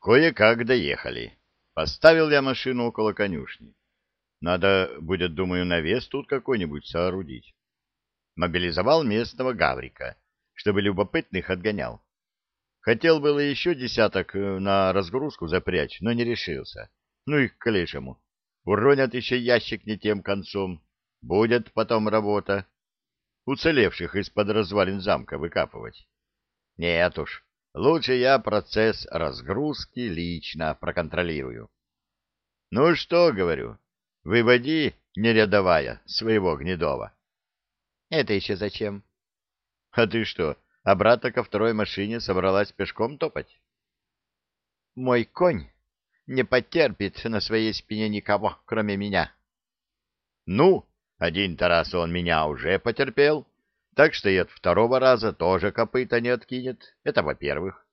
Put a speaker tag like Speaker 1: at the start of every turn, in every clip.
Speaker 1: Кое-как доехали. Поставил я машину около конюшни. Надо будет, думаю, навес тут какой-нибудь соорудить. Мобилизовал местного гаврика, чтобы любопытных отгонял. Хотел было еще десяток э, на разгрузку запрячь, но не решился. Ну их к лешему. Уронят еще ящик не тем концом. Будет потом работа. Уцелевших из-под развалин замка выкапывать. Нет уж, лучше я процесс разгрузки лично проконтролирую. Ну что, говорю, выводи, не рядовая, своего гнедова.
Speaker 2: Это еще зачем?
Speaker 1: А ты что, обратно ко второй машине собралась пешком топать?
Speaker 2: Мой конь не потерпит на своей спине никого, кроме меня.
Speaker 1: Ну, один-то раз он меня уже потерпел, так что и от второго раза тоже копыта не откинет. Это во-первых.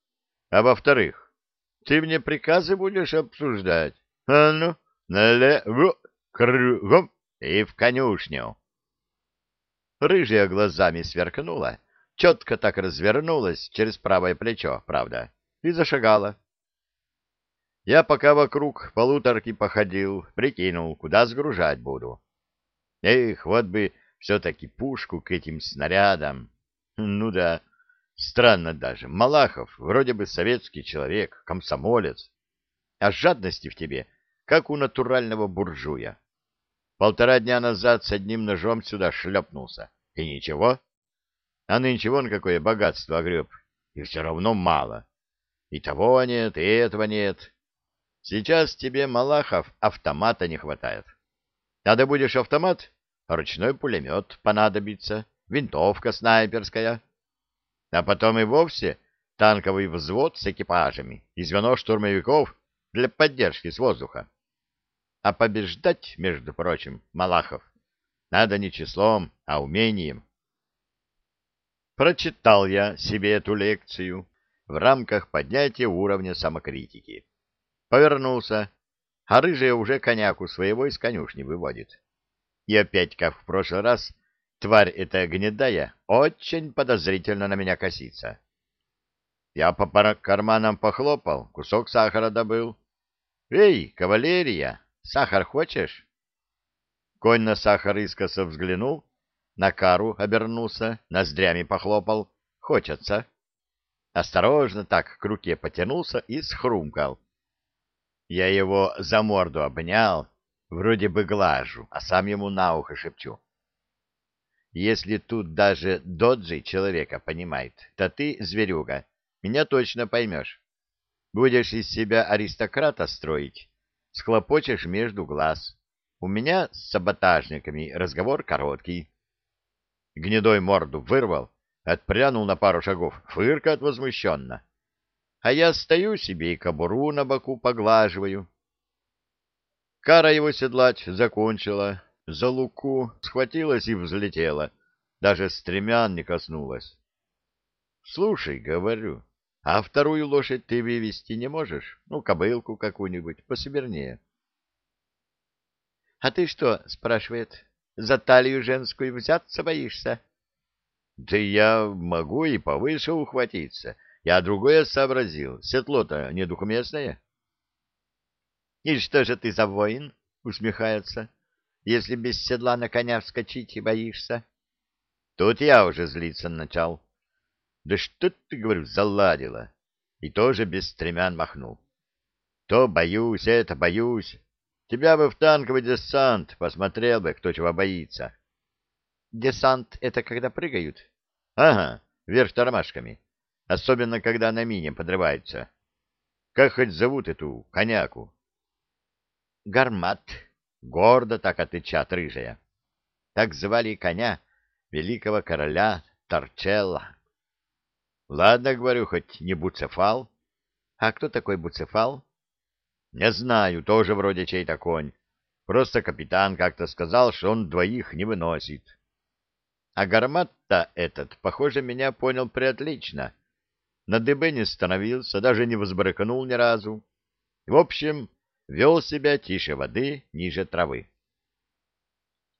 Speaker 1: А во-вторых, ты мне приказы будешь обсуждать. А ну, налево, кругом и в конюшню. Рыжая глазами сверкнула, четко так развернулась через правое плечо, правда, и зашагала. Я пока вокруг полуторки походил, прикинул, куда сгружать буду. Эх, вот бы все-таки пушку к этим снарядам. Ну да, странно даже. Малахов вроде бы советский человек, комсомолец, а жадности в тебе, как у натурального буржуя. Полтора дня назад с одним ножом сюда шлепнулся. И ничего. А нынче вон какое богатство огреб. И все равно мало. И того нет, и этого нет. Сейчас тебе, Малахов, автомата не хватает. Надо будешь автомат, ручной пулемет понадобится, винтовка снайперская, а потом и вовсе танковый взвод с экипажами и звено штурмовиков для поддержки с воздуха. А побеждать, между прочим, Малахов, надо не числом, а умением. Прочитал я себе эту лекцию в рамках поднятия уровня самокритики. Повернулся, а рыжая уже коняку своего из конюшни выводит. И опять, как в прошлый раз, тварь эта гнедая очень подозрительно на меня косится. Я по карманам похлопал, кусок сахара добыл. «Эй, кавалерия, сахар хочешь?» Конь на сахар искоса взглянул, на кару обернулся, ноздрями похлопал. «Хочется». Осторожно так к руке потянулся и схрумкал. Я его за морду обнял, Вроде бы глажу, а сам ему на ухо шепчу. Если тут даже доджи человека понимает, то ты, зверюга, меня точно поймешь. Будешь из себя аристократа строить, схлопочешь между глаз. У меня с саботажниками разговор короткий. Гнедой морду вырвал, отпрянул на пару шагов, фыркает возмущенно. А я стою себе и кобуру на боку поглаживаю. Кара его седлать закончила, за луку схватилась и взлетела, даже стремян не коснулась. — Слушай, — говорю, — а вторую лошадь ты вывести не можешь? Ну, кобылку какую-нибудь, пособернее.
Speaker 2: — А ты что, — спрашивает, — за талию женскую взяться боишься?
Speaker 1: — Да я могу и повыше ухватиться. Я другое сообразил. Седло-то недухместное.
Speaker 2: И что же ты за воин? — усмехается. — Если без седла на коня вскочить и боишься?
Speaker 1: Тут я уже злиться начал. Да что ты, говорю, заладила? И тоже без стремян махнул. То боюсь, это боюсь. Тебя бы в танковый десант посмотрел бы, кто чего боится.
Speaker 2: Десант — это когда прыгают?
Speaker 1: Ага, вверх тормашками. Особенно, когда на мине подрываются. Как хоть зовут эту коняку?
Speaker 2: Гармат, гордо так отвечат рыжая. Так звали коня великого короля Торчелла.
Speaker 1: Ладно, говорю, хоть не Буцефал.
Speaker 2: А кто такой Буцефал?
Speaker 1: Не знаю, тоже вроде чей-то конь. Просто капитан как-то сказал, что он двоих не выносит. А гармат-то этот, похоже, меня понял преотлично. На дыбе не становился, даже не взбрыкнул ни разу. В общем, вел себя тише воды, ниже травы.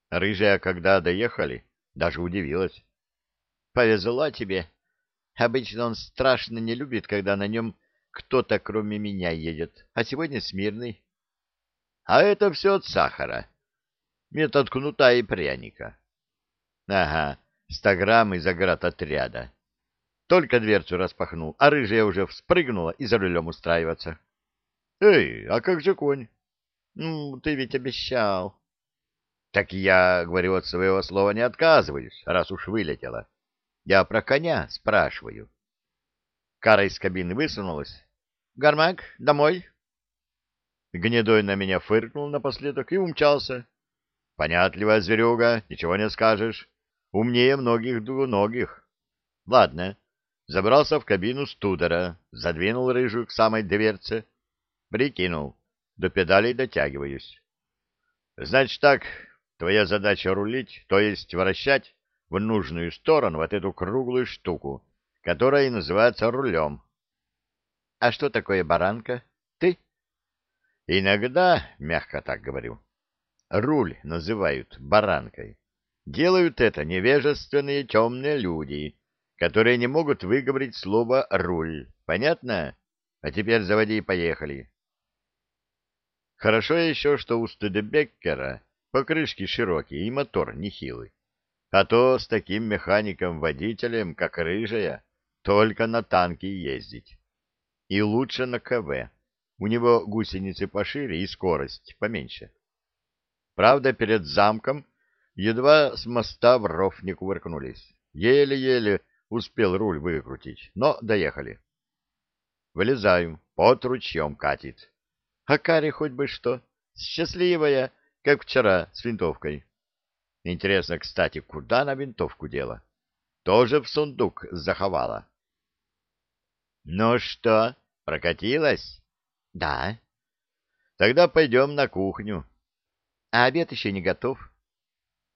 Speaker 1: Рыжая, когда доехали, даже удивилась.
Speaker 2: — Повезло тебе. Обычно он страшно не любит, когда на нем кто-то кроме меня едет, а сегодня смирный.
Speaker 1: А это все от сахара. Метод кнута и пряника. Ага, ста грамм из отряда. Только дверцу распахнул, а рыжая уже вспрыгнула и за рулем устраиваться. — Эй, а как же конь?
Speaker 2: — Ну, ты ведь обещал.
Speaker 1: — Так я, говорю, от своего слова не отказываюсь, раз уж вылетела. Я про коня спрашиваю. Кара из кабины высунулась. — Гармак, домой? Гнедой на меня фыркнул напоследок и умчался. Понятливая зверюга, ничего не скажешь. Умнее многих двуногих. Ладно, забрался в кабину студера, задвинул рыжую к самой дверце, прикинул, до педалей дотягиваюсь. Значит так, твоя задача рулить, то есть вращать в нужную сторону вот эту круглую штуку, которая и называется рулем.
Speaker 2: А что такое баранка? Ты?
Speaker 1: Иногда, мягко так говорю, руль называют баранкой. Делают это невежественные темные люди, которые не могут выговорить слово «руль». Понятно? А теперь заводи и поехали. Хорошо еще, что у Студебеккера покрышки широкие и мотор нехилый. А то с таким механиком-водителем, как Рыжая, только на танке ездить. И лучше на КВ. У него гусеницы пошире и скорость поменьше. Правда, перед замком едва с моста в ров не кувыркнулись. Еле-еле успел руль выкрутить, но доехали. Вылезаю, под ручьем катит. А Каре хоть бы что, счастливая, как вчера, с винтовкой. Интересно, кстати, куда она винтовку дела? Тоже в сундук заховала. Ну что, прокатилась?
Speaker 2: Да.
Speaker 1: Тогда пойдем на кухню.
Speaker 2: А обед еще не готов.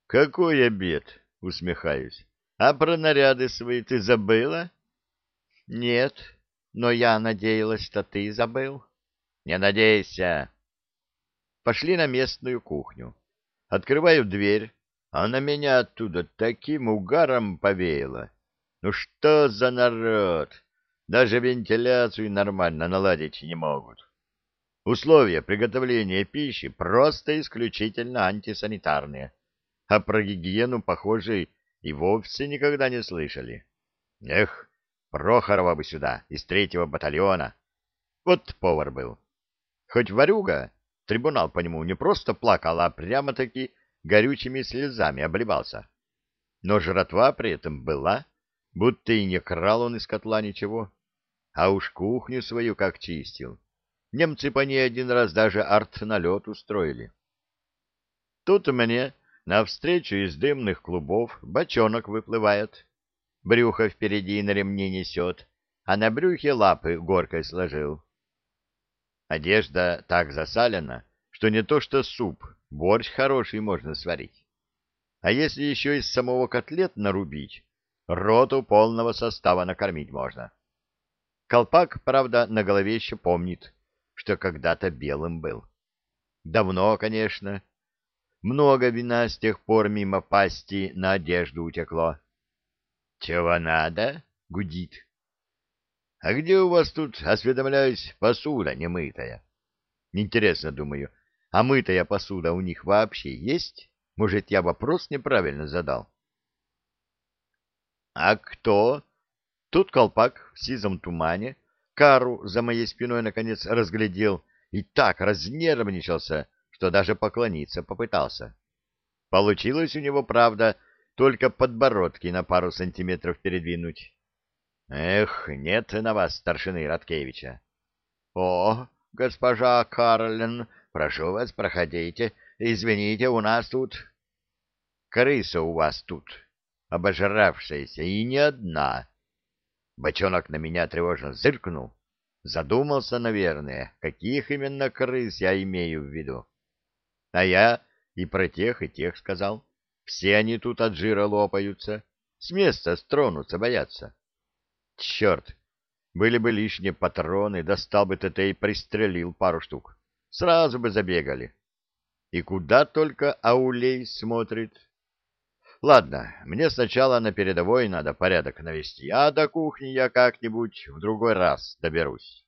Speaker 1: Какой обед? Усмехаюсь. А про наряды свои ты забыла?
Speaker 2: Нет, но я надеялась, что ты забыл.
Speaker 1: Не надейся. Пошли на местную кухню. Открываю дверь, а на меня оттуда таким угаром повеяло. Ну что за народ? Даже вентиляцию нормально наладить не могут. Условия приготовления пищи просто исключительно антисанитарные, а про гигиену, похоже, и вовсе никогда не слышали. Эх, Прохорова бы сюда, из третьего батальона. Вот повар был. Хоть варюга, трибунал по нему не просто плакал, а прямо-таки горючими слезами обливался. Но жратва при этом была, будто и не крал он из котла ничего. А уж кухню свою как чистил. Немцы по ней один раз даже арт-налет устроили. Тут мне навстречу из дымных клубов бочонок выплывает. Брюхо впереди на ремне несет, а на брюхе лапы горкой сложил. Одежда так засалена, что не то что суп, борщ хороший можно сварить. А если еще из самого котлет нарубить, роту полного состава накормить можно. Колпак, правда, на голове еще помнит, что когда-то белым был. Давно, конечно. Много вина с тех пор мимо пасти на одежду утекло. — Чего надо? — гудит. — А где у вас тут, осведомляюсь, посуда немытая? Интересно, думаю, а мытая посуда у них вообще есть? Может, я вопрос неправильно задал? — А кто? Тут колпак в сизом тумане кару за моей спиной наконец разглядел и так разнервничался, что даже поклониться попытался. Получилось у него, правда, только подбородки на пару сантиметров передвинуть. Эх, нет на вас старшины Раткевича. О, госпожа Карлин, прошу вас, проходите. Извините, у нас тут... Крыса у вас тут, обожравшаяся, и не одна. Бочонок на меня тревожно зыркнул. Задумался, наверное, каких именно крыс я имею в виду. А я и про тех, и тех сказал. Все они тут от жира лопаются, с места стронуться боятся. Черт! Были бы лишние патроны, достал бы ТТ и пристрелил пару штук. Сразу бы забегали. И куда только Аулей смотрит. Ладно, мне сначала на передовой надо порядок навести, а до кухни я как-нибудь в другой раз доберусь.